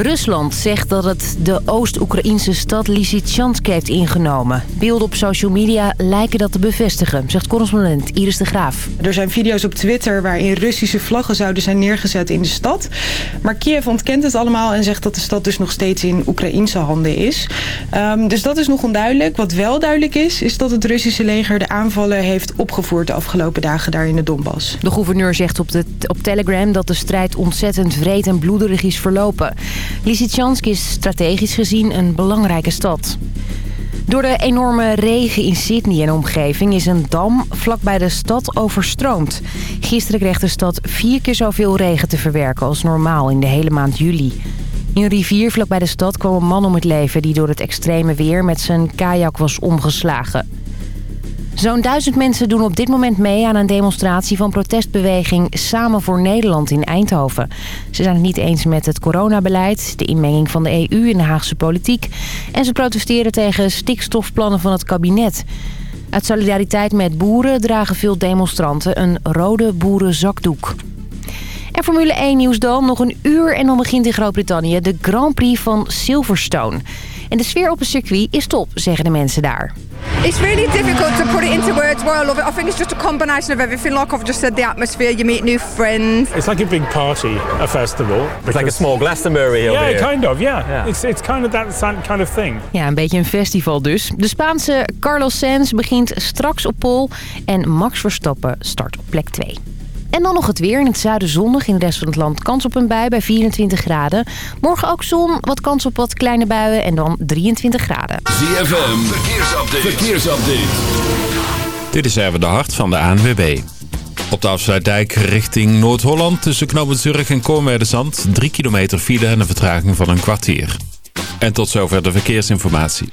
Rusland zegt dat het de Oost-Oekraïnse stad Lysychansk heeft ingenomen. Beelden op social media lijken dat te bevestigen, zegt correspondent Iris de Graaf. Er zijn video's op Twitter waarin Russische vlaggen zouden zijn neergezet in de stad. Maar Kiev ontkent het allemaal en zegt dat de stad dus nog steeds in Oekraïnse handen is. Um, dus dat is nog onduidelijk. Wat wel duidelijk is, is dat het Russische leger de aanvallen heeft opgevoerd de afgelopen dagen daar in de Donbass. De gouverneur zegt op, de, op Telegram dat de strijd ontzettend vreed en bloederig is verlopen. Lysychansk is strategisch gezien een belangrijke stad. Door de enorme regen in Sydney en omgeving is een dam vlakbij de stad overstroomd. Gisteren kreeg de stad vier keer zoveel regen te verwerken als normaal in de hele maand juli. In een rivier vlakbij de stad kwam een man om het leven die door het extreme weer met zijn kajak was omgeslagen. Zo'n duizend mensen doen op dit moment mee aan een demonstratie van protestbeweging Samen voor Nederland in Eindhoven. Ze zijn het niet eens met het coronabeleid, de inmenging van de EU in de Haagse politiek... en ze protesteren tegen stikstofplannen van het kabinet. Uit solidariteit met boeren dragen veel demonstranten een rode boerenzakdoek. En Formule 1 nieuws dan. Nog een uur en dan begint in Groot-Brittannië de Grand Prix van Silverstone. En de sfeer op het circuit is top, zeggen de mensen daar. It's really difficult to put it into words why I love it. I think it's just a combination of everything. Like I've just said, the atmosphere, you meet new friends. It's like a big party, a festival. It's like a small Glastonbury over Yeah, here. kind of, yeah. yeah. It's, it's kind of that kind of thing. Ja, een beetje een festival dus. De Spaanse Carlos Sainz begint straks op pol en Max Verstappen start op plek 2. En dan nog het weer. In het zuiden zonnig, in de rest van het land kans op een bui bij 24 graden. Morgen ook zon, wat kans op wat kleine buien en dan 23 graden. ZFM, verkeersupdate. verkeersupdate. Dit is even de hart van de ANWB. Op de afsluitdijk richting Noord-Holland tussen Zurich en Koormeerdezand. 3 kilometer file en een vertraging van een kwartier. En tot zover de verkeersinformatie.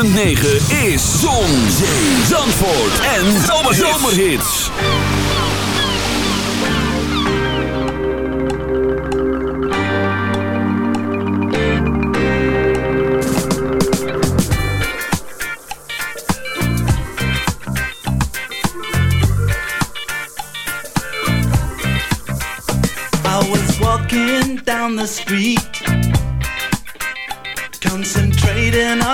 106.9 is Zon, Zee, Zandvoort en Zomerhits. I was walking down the street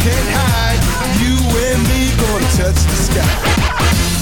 can't hide. You and me gonna touch the sky.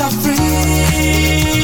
are free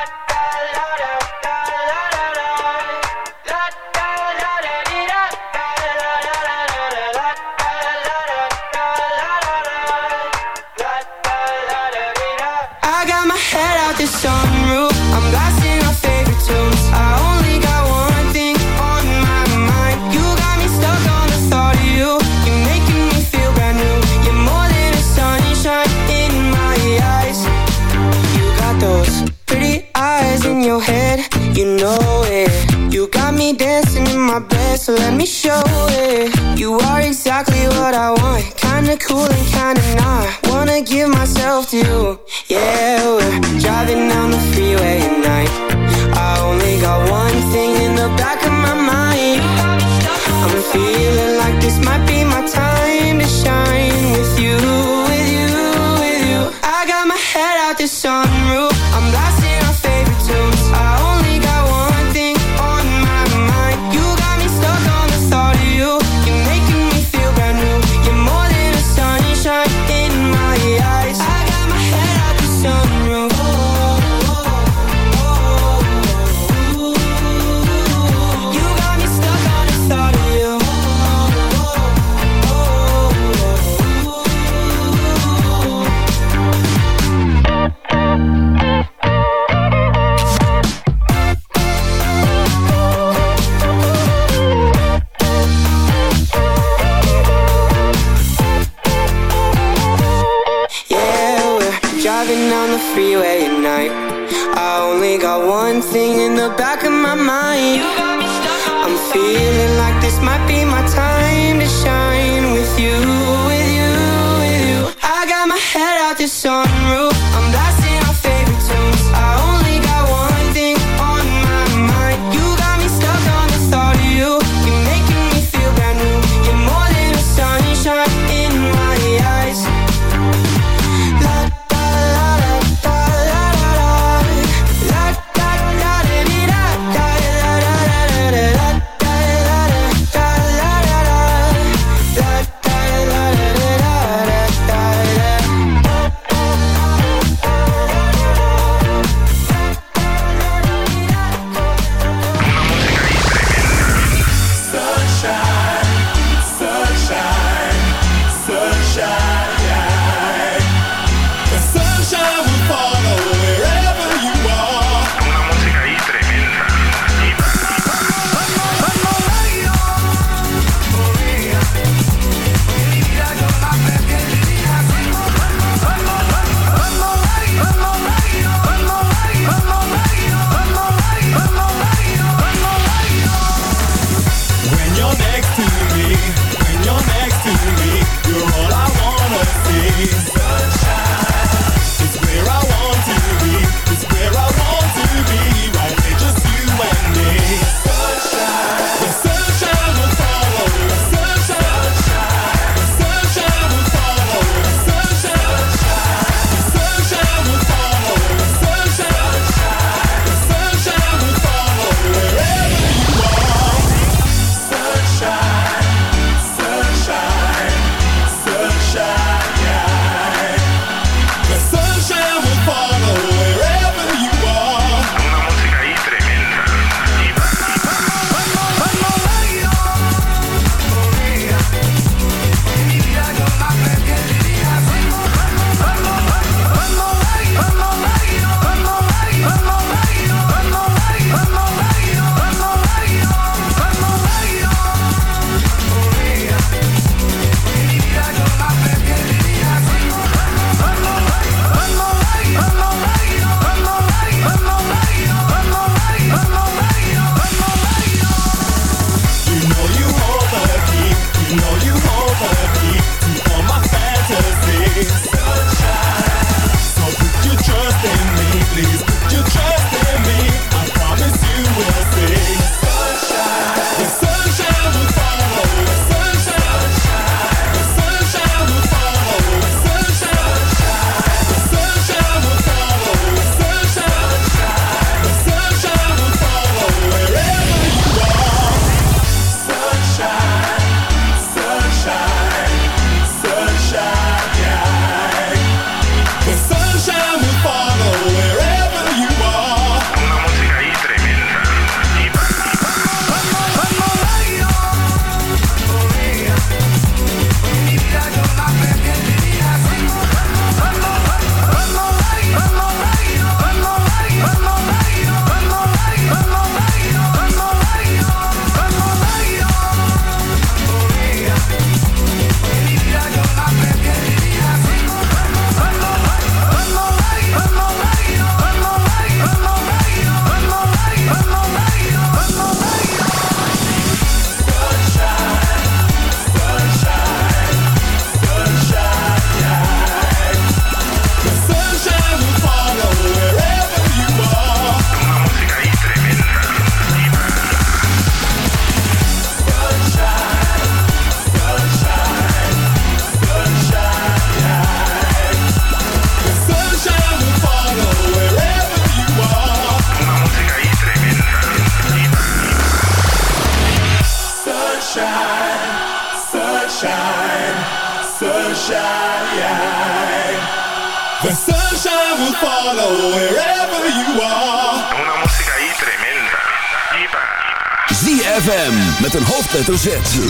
Hoofdletter.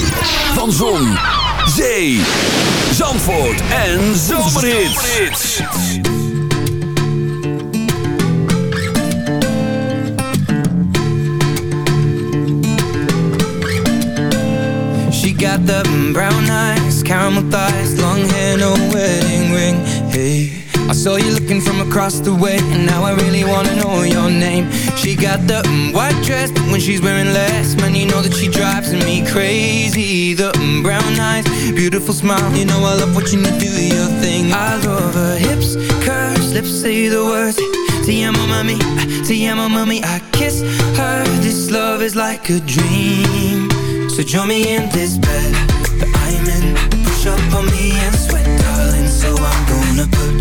Van Zon, Zee, Zandvoort en Zomerhits. She got the brown eyes, caramel thighs, long hair, no wedding ring. Hey, I saw you looking from across the way, and now I really wanna know your name. She got the mm, white dress, but when she's wearing less, man, you know that she drives me crazy. The mm, brown eyes, beautiful smile, you know I love watching you do your thing. I love her hips, curves, lips say the words. Te amo, mami, te amo, mami. I kiss her. This love is like a dream. So join me in this bed that I'm in. Push up on me and sweat, darling. So I'm gonna put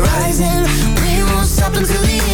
rising. We won't stop until the end.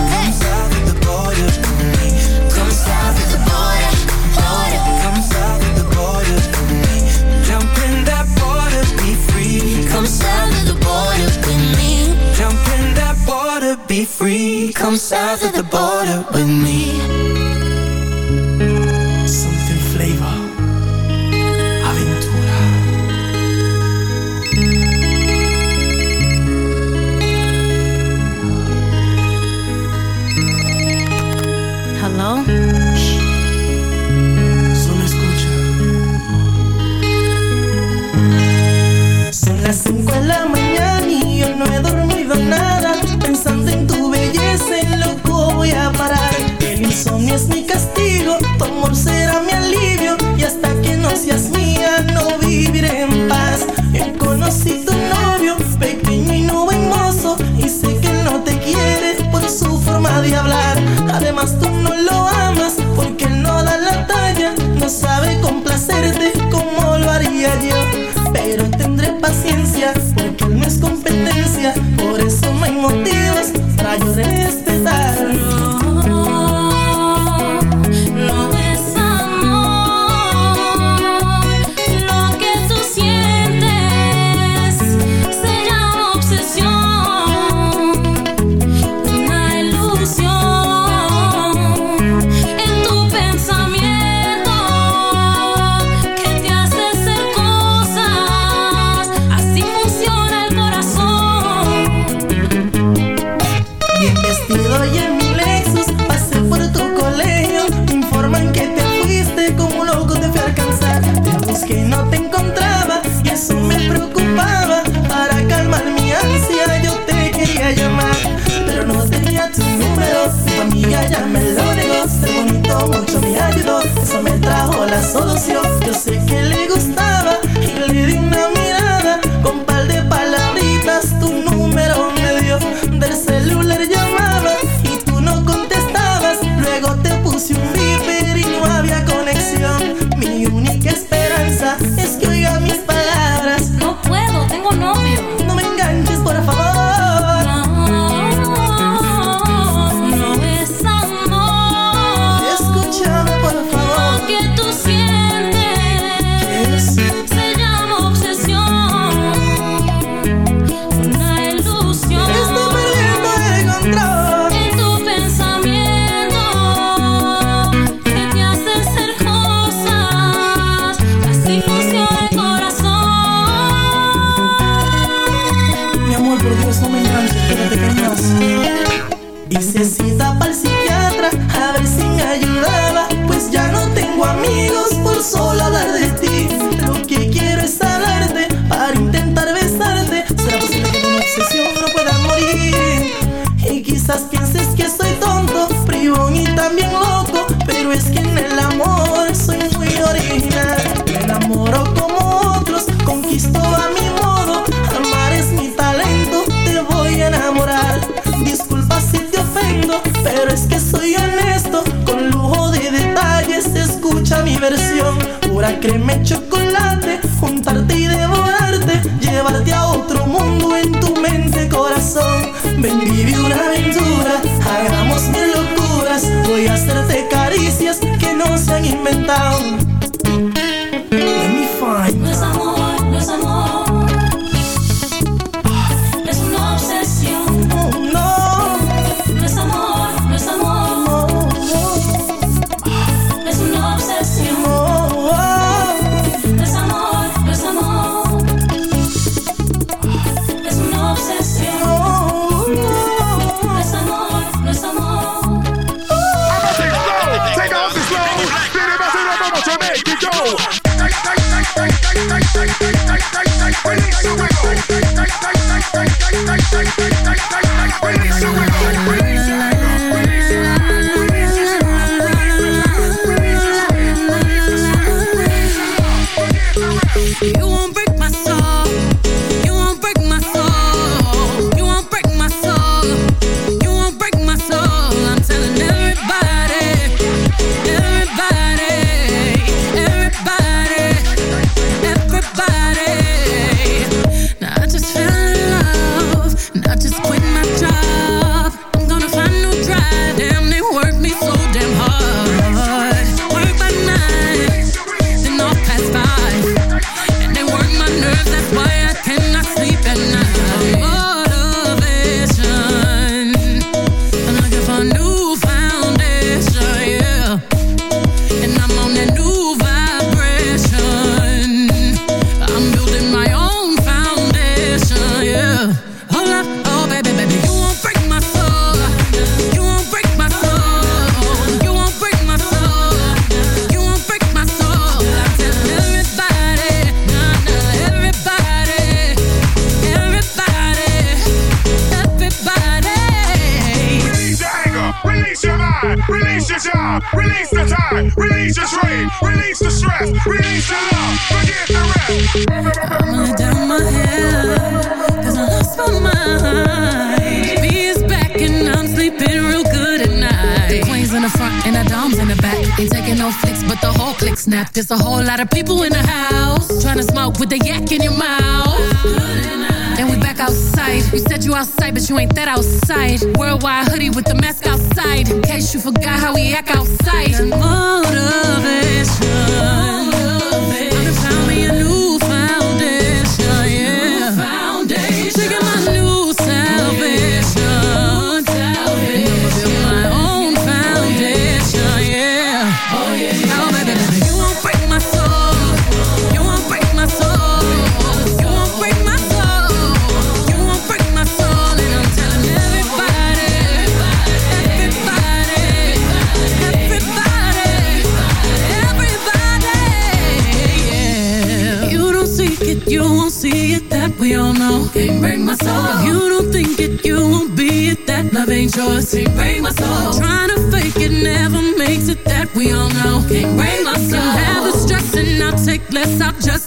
be free. Come south of the border with me. Something flavor. Aventura. Hello? Solo escucha. Son las 5 de la mañana.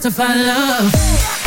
Justify love.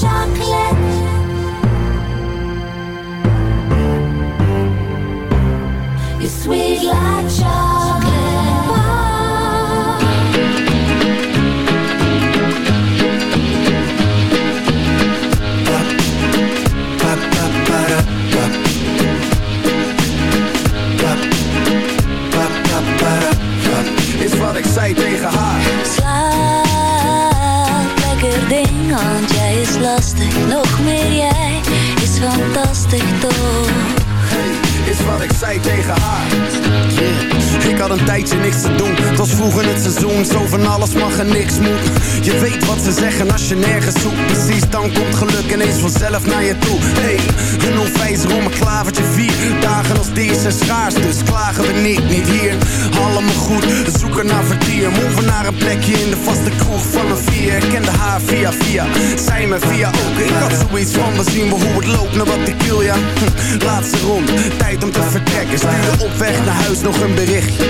chocolate. You're sweet like chocolate. Tegen haar. Ik had een tijdje niks te doen. Het was vroeger het seizoen, zo van alles mag en niks moet. Je weet wat ze zeggen als je nergens zoekt. Precies, dan komt geluk ineens vanzelf naar je toe. Hey, een onwijzer om een klavertje vier. Dagen als deze zijn schaars, dus klagen we niet, niet hier. Allemaal goed, zoeken naar vertier. Move naar een plekje in de vaste kroeg van een vier. Ik kende haar via via, zij me via ook. Ik had zoiets van, we zien hoe het loopt, naar wat ik wil, ja. Hm, Laatste ronde, tijd om te vertrekken. Stuurde op weg naar huis nog een berichtje.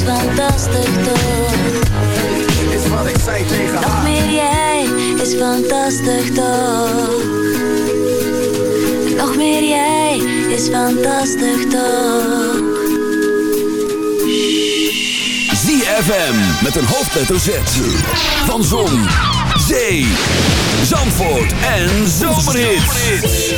is fantastisch toch? Is wat ik zei tegen Nog haar meer jij is fantastisch toch? Nog meer jij is fantastisch toch? ZFM met een hoofdletter Z. Van Zon, Zee, Zandvoort en Zomerhits.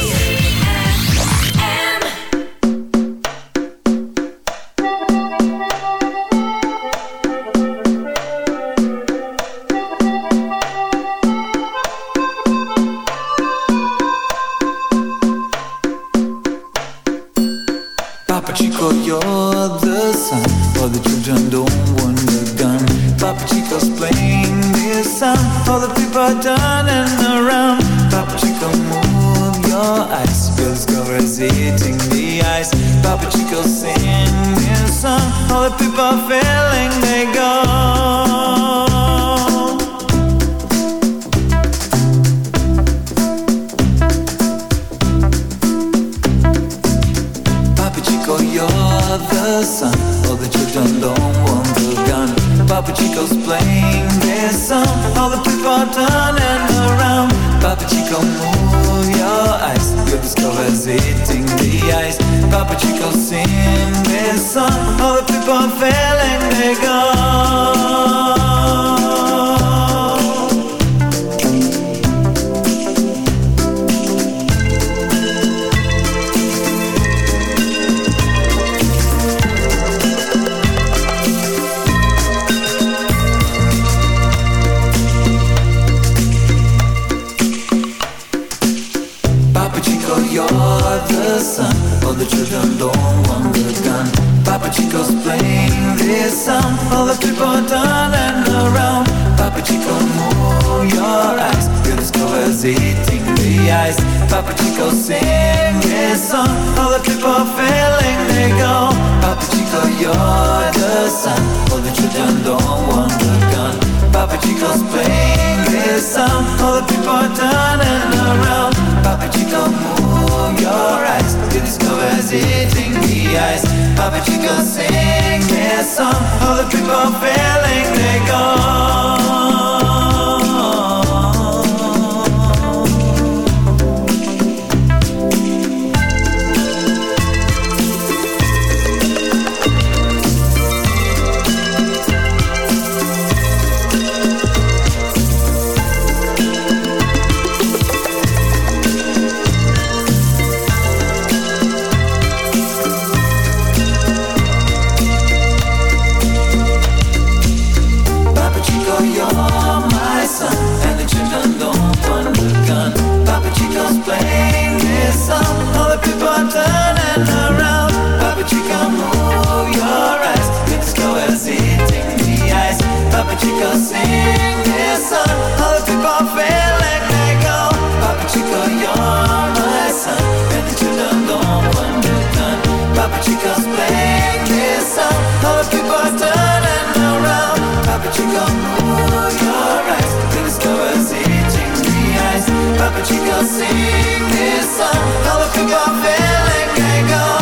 Papa Chico sing his song. All the people feeling they go Papa Chico, you're the sun. All the children don't want the gun. Papa Chico's playing his song. All the people turning around. Papa Chico, move your eyes. To discover's eating the ice. Papa Chico sing his song. All the people feeling they go. Papa Chico, sing this song. Other people feel they go. Papa Chico, you're my son. And the children don't want. Papa Chico's playing song. People turning around. Papa Chico, your eyes. The eyes. Papa Chico, sing this song. People feel they go.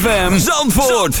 FM Zandvoort.